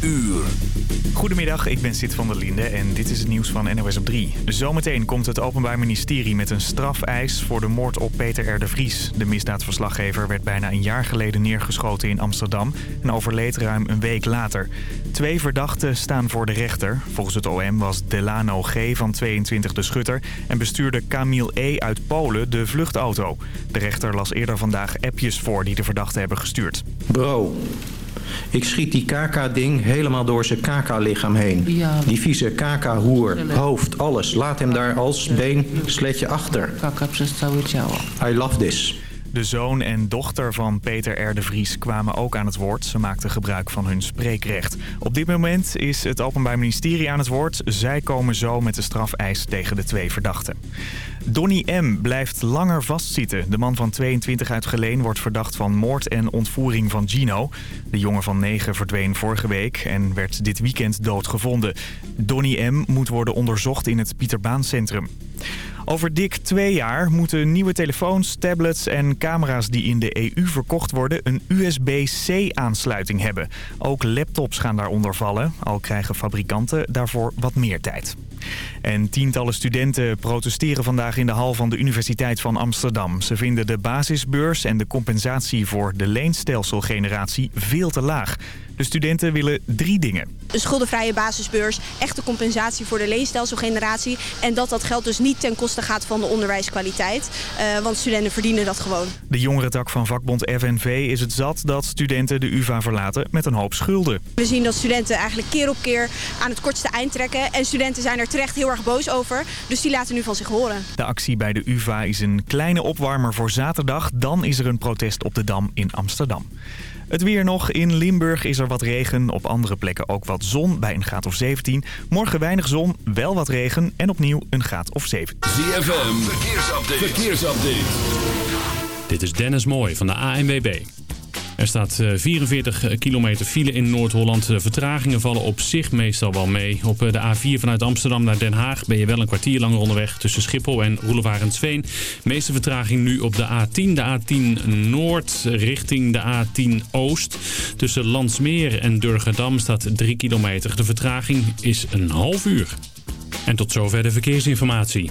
uur. Goedemiddag, ik ben Sid van der Linde en dit is het nieuws van NOS op 3. Zometeen komt het Openbaar Ministerie met een strafeis voor de moord op Peter R. de Vries. De misdaadverslaggever werd bijna een jaar geleden neergeschoten in Amsterdam... en overleed ruim een week later. Twee verdachten staan voor de rechter. Volgens het OM was Delano G. van 22 de schutter... en bestuurde Camille E. uit Polen de vluchtauto. De rechter las eerder vandaag appjes voor die de verdachten hebben gestuurd. Bro, ik schiet die KK-ding helemaal door zijn KK-lichaam heen. Die vieze KK-hoer, hoofd, alles. Laat hem daar als been sletje achter. I love this. De zoon en dochter van Peter R. de Vries kwamen ook aan het woord. Ze maakten gebruik van hun spreekrecht. Op dit moment is het Openbaar Ministerie aan het woord. Zij komen zo met de strafeis tegen de twee verdachten. Donny M. blijft langer vastzitten. De man van 22 uit Geleen wordt verdacht van moord en ontvoering van Gino. De jongen van 9 verdween vorige week en werd dit weekend doodgevonden. Donny M. moet worden onderzocht in het Pieterbaancentrum. Over dik twee jaar moeten nieuwe telefoons, tablets en camera's die in de EU verkocht worden een USB-C-aansluiting hebben. Ook laptops gaan daaronder vallen, al krijgen fabrikanten daarvoor wat meer tijd. En tientallen studenten protesteren vandaag in de hal van de Universiteit van Amsterdam. Ze vinden de basisbeurs en de compensatie voor de leenstelselgeneratie veel te laag. De studenten willen drie dingen. Een schuldenvrije basisbeurs, echte compensatie voor de leenstelselgeneratie... en dat dat geld dus niet ten koste gaat van de onderwijskwaliteit. Uh, want studenten verdienen dat gewoon. De jongerentak van vakbond FNV is het zat dat studenten de UvA verlaten met een hoop schulden. We zien dat studenten eigenlijk keer op keer aan het kortste eind trekken... en studenten zijn er terecht heel erg boos over, dus die laten nu van zich horen. De actie bij de UvA is een kleine opwarmer voor zaterdag. Dan is er een protest op de Dam in Amsterdam. Het weer nog. In Limburg is er wat regen. Op andere plekken ook wat zon bij een graad of 17. Morgen weinig zon, wel wat regen en opnieuw een graad of 7. ZFM, verkeersupdate. verkeersupdate. Dit is Dennis Mooij van de ANWB. Er staat 44 eh, kilometer file in Noord-Holland. De vertragingen vallen op zich meestal wel mee. Op eh, de A4 vanuit Amsterdam naar Den Haag ben je wel een kwartier langer onderweg tussen Schiphol en Roelevarensveen. Meeste vertraging nu op de A10, de A10 Noord richting de A10 Oost. Tussen Landsmeer en Durgedam staat 3 kilometer. De vertraging is een half uur. En tot zover de verkeersinformatie.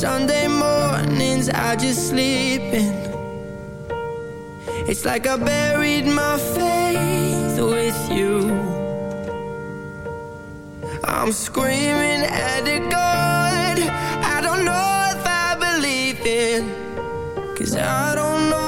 Sunday mornings I just sleep in It's like I buried my faith with you. I'm screaming at a God I don't know if I believe in Cause I don't know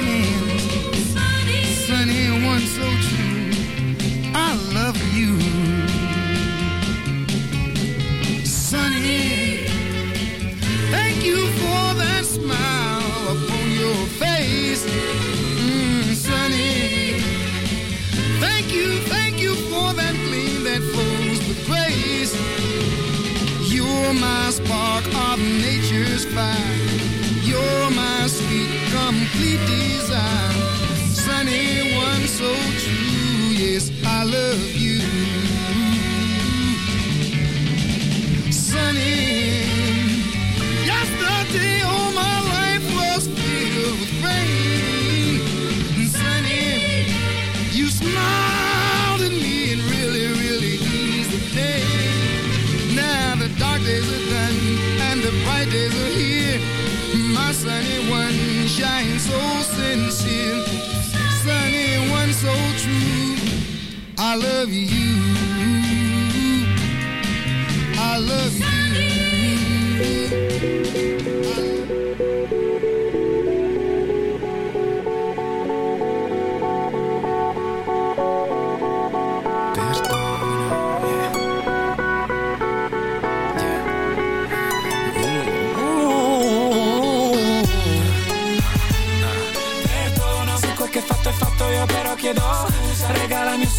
spark of nature's fire. I love you.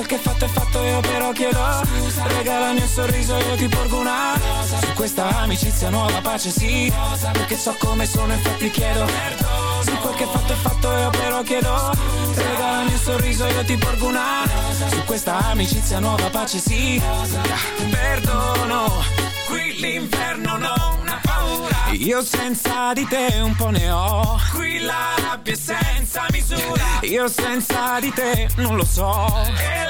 quel che fatto è fatto io però chiedo. Scusa, regalami un sorriso io ti porgo una Rosa, Su questa amicizia nuova pace sì. Rosa, Perché so come sono infatti chiedo Perdono, se quel che fatto è fatto io però chiedo. Scusa, regalami un sorriso io ti porgo una Rosa, Su questa amicizia nuova pace sì. Perdono, qui l'inferno non ha paura. Io senza di te un po' ne ho. Qui la rabbia è senza misura. Io senza di te non lo so. E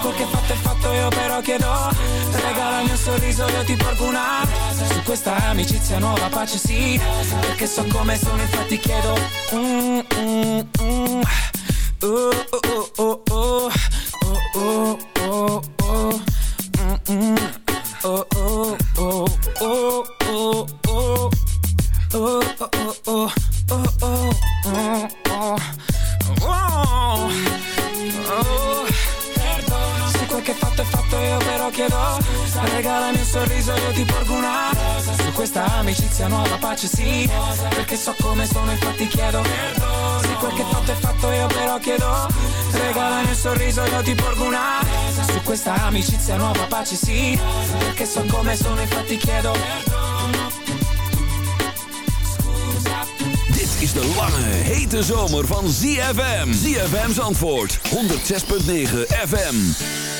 quel che fatto è fatto io però chiedo Regalami un sorriso io ti porgo una Su questa amicizia nuova pace sì Perché so come sono infatti chiedo mm, mm, mm. Oh, oh, oh, oh, oh, oh, oh, oh, mm, mm. Oh, oh, oh, oh, oh, oh. Oh, oh, oh, oh, oh, oh, oh, oh. Oh, oh. Perdono, che fatto è fatto io però chiedo. Scusa, regalami un sorriso io ti porgo una Rosa, Su questa amicizia nuova pace sì Perché so come sono infatti chiedo Perdono, se quel che fatto è fatto io però chiedo. Regalami un sorriso io ti porgo una Rosa, Su questa amicizia nuova pace sì Perché so come sono infatti chiedo Dit is de lange, hete zomer van ZFM. ZFM's antwoord, 106.9 FM.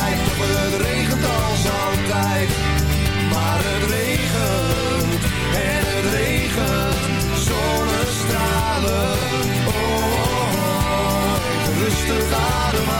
lijkt op het regent als altijd. Maar het regent en het regent zonnestralen. Oh, oh, oh. rustig ademen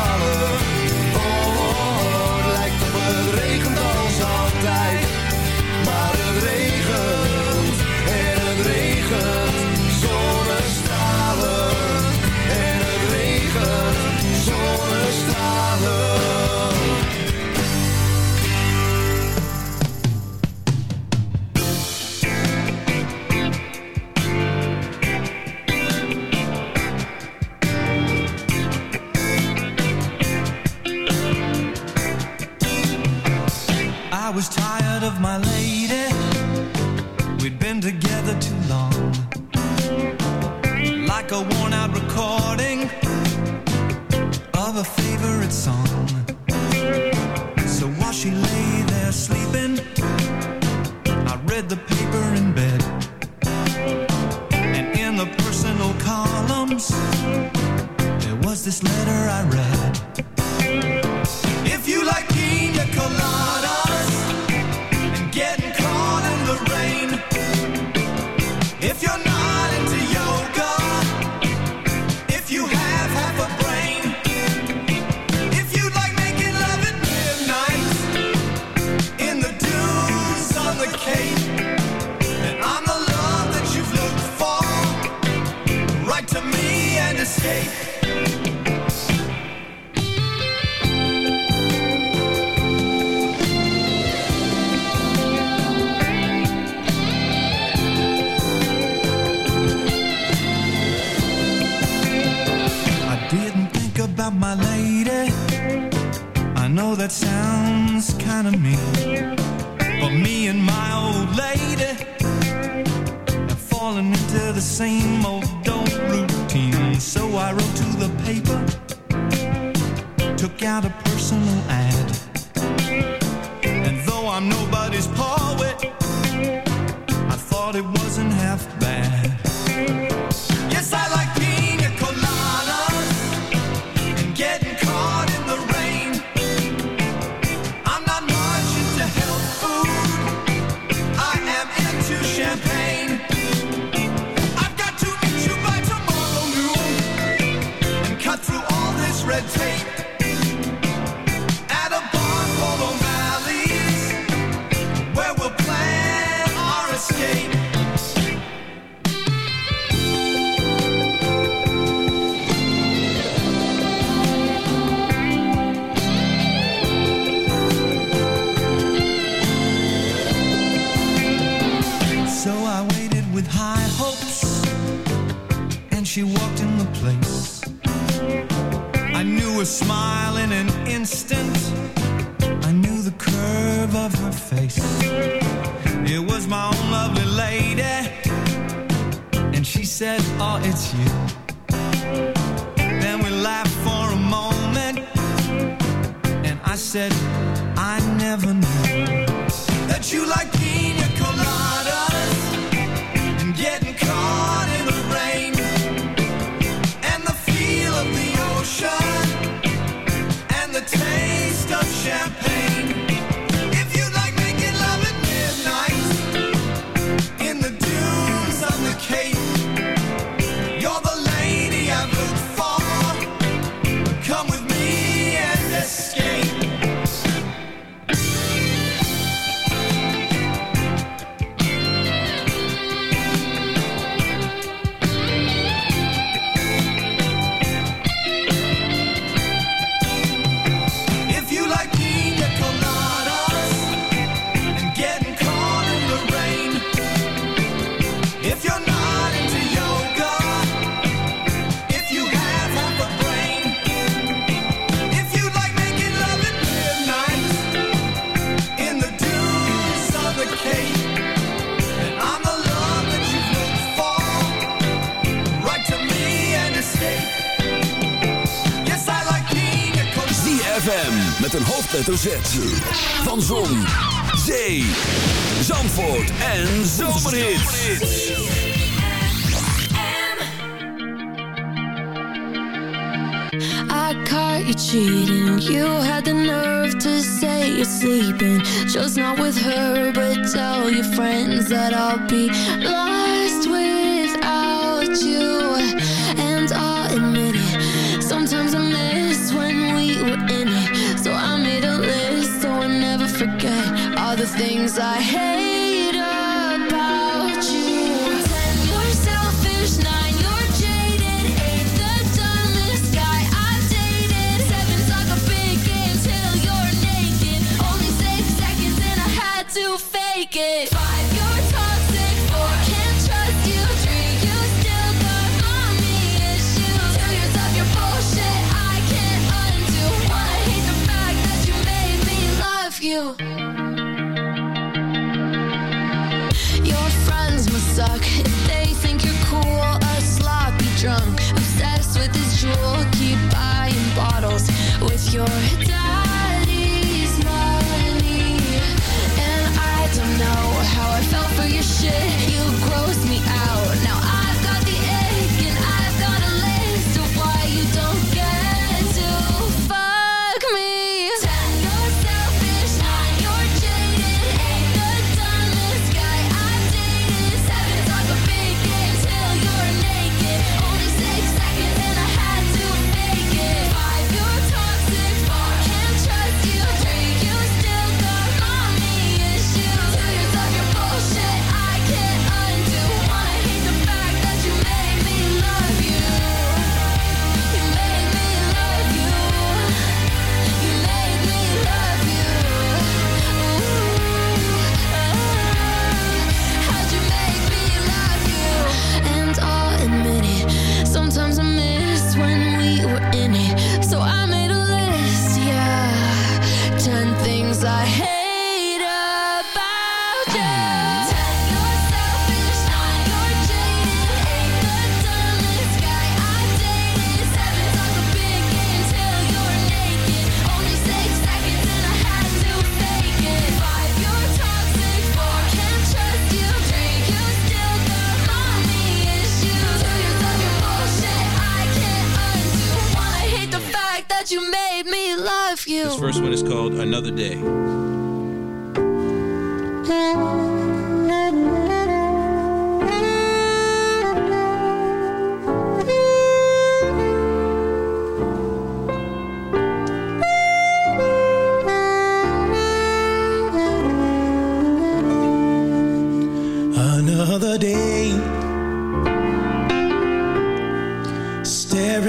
his paw. hoofdletter Z. Van Zon, Zee, Zandvoort en Zomerhits. I caught you cheating. You had the nerve to say you're sleeping. Just not with her, but tell your friends that I'll be lost with Cause I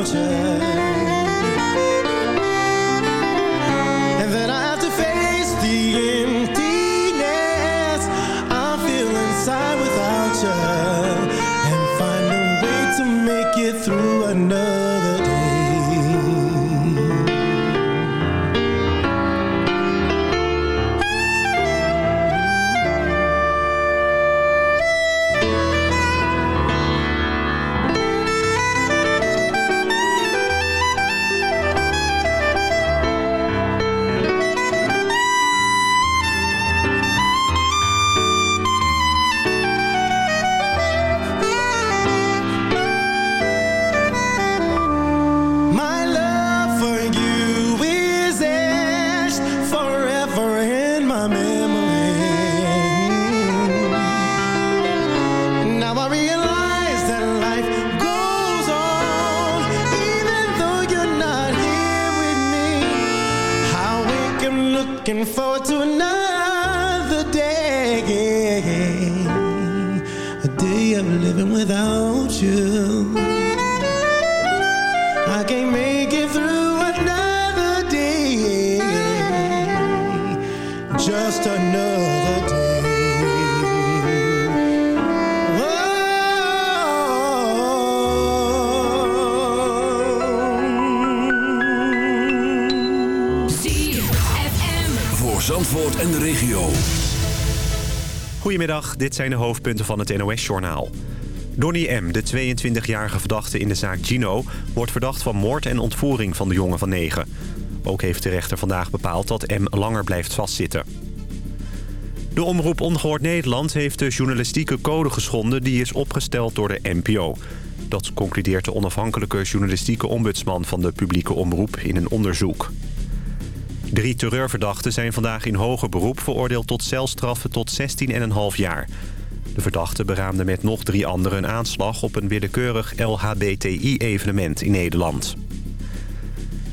mountain Dit zijn de hoofdpunten van het NOS-journaal. Donnie M., de 22-jarige verdachte in de zaak Gino... wordt verdacht van moord en ontvoering van de jongen van 9. Ook heeft de rechter vandaag bepaald dat M. langer blijft vastzitten. De omroep Ongehoord Nederland heeft de journalistieke code geschonden... die is opgesteld door de NPO. Dat concludeert de onafhankelijke journalistieke ombudsman van de publieke omroep in een onderzoek. Drie terreurverdachten zijn vandaag in hoger beroep veroordeeld tot celstraffen tot 16,5 jaar. De verdachten beraamden met nog drie anderen een aanslag op een willekeurig LHBTI-evenement in Nederland.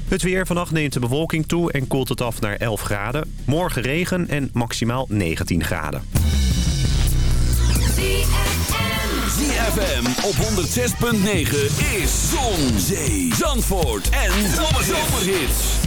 Het weer vannacht neemt de bewolking toe en koelt het af naar 11 graden. Morgen regen en maximaal 19 graden. ZFM op 106.9 is Zon, Zee, Zandvoort en Zomerhits.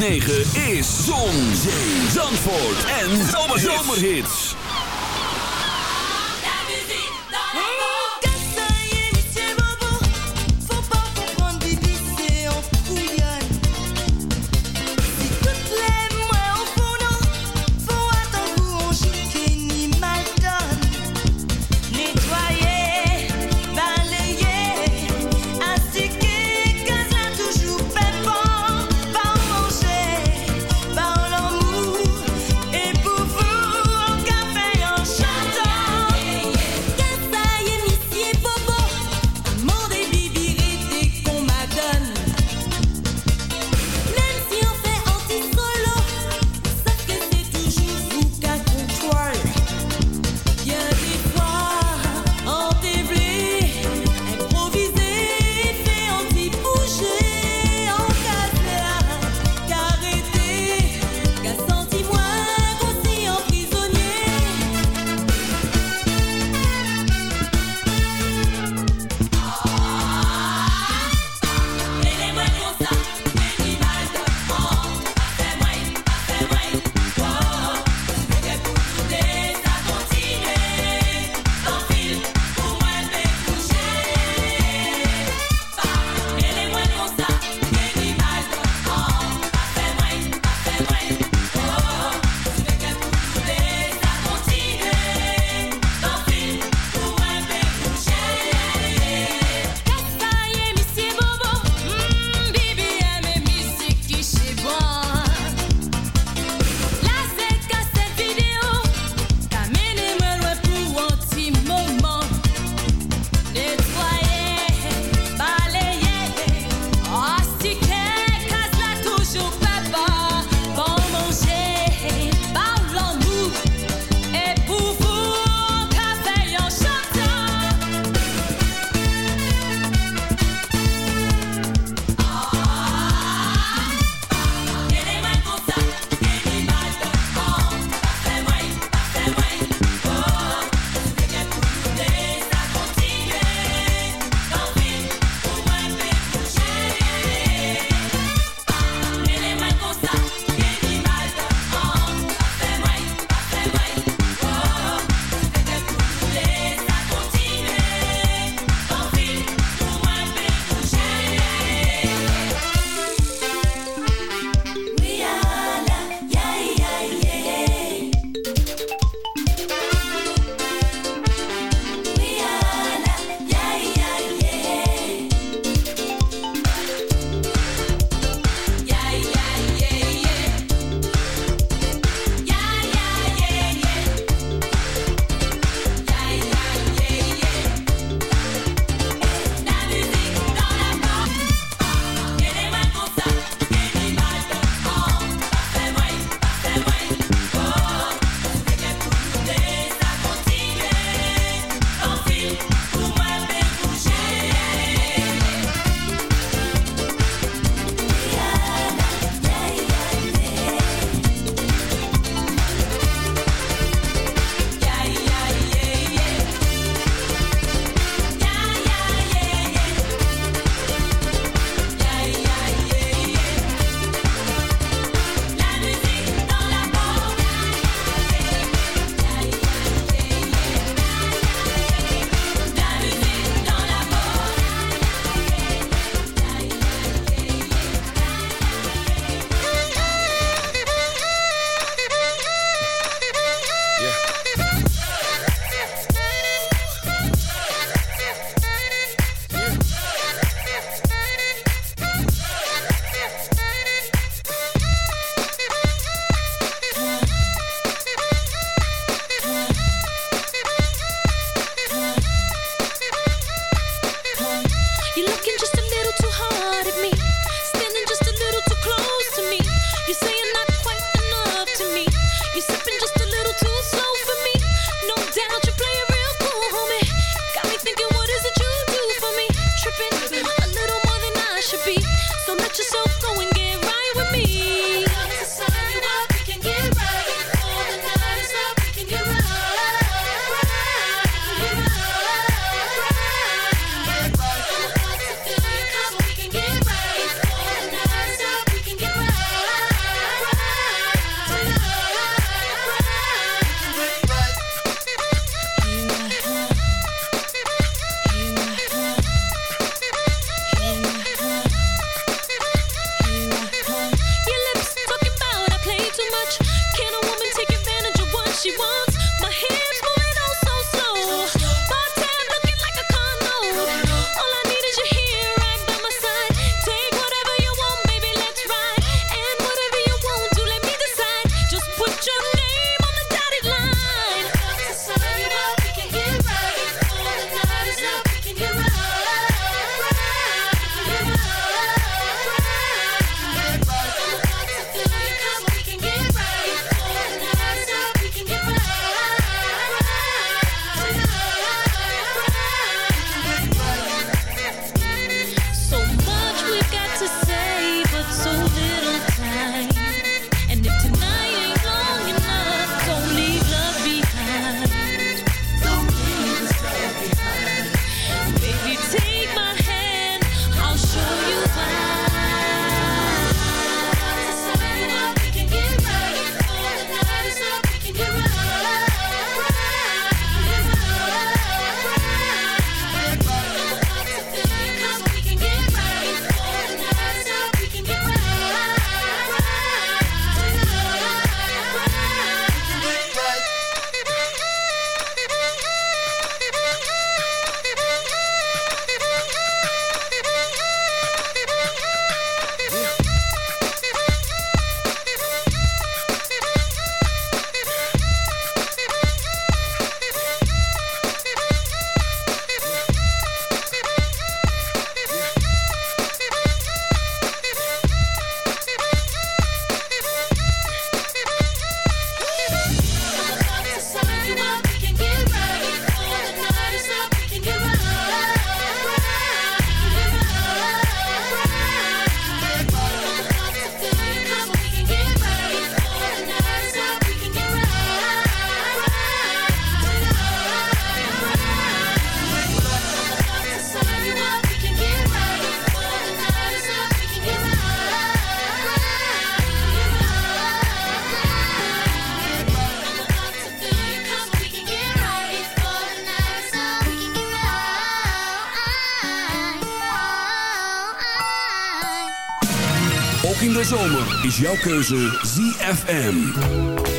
is Zon, Zee, Zandvoort en Zomerhits. Faut is jouw keuze ZFM.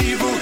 vous